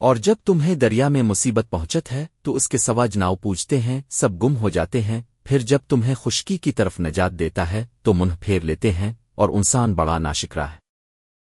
اور جب تمہیں دریا میں مصیبت پہنچت ہے، تو اس کے سوا جناؤ پوجتے ہیں، سب گم ہو جاتے ہیں، پھر جب تمہیں خشکی کی طرف نجات دیتا ہے، تو منہ پھیر لیتے ہیں اور انسان بڑا ناشکرا ہے۔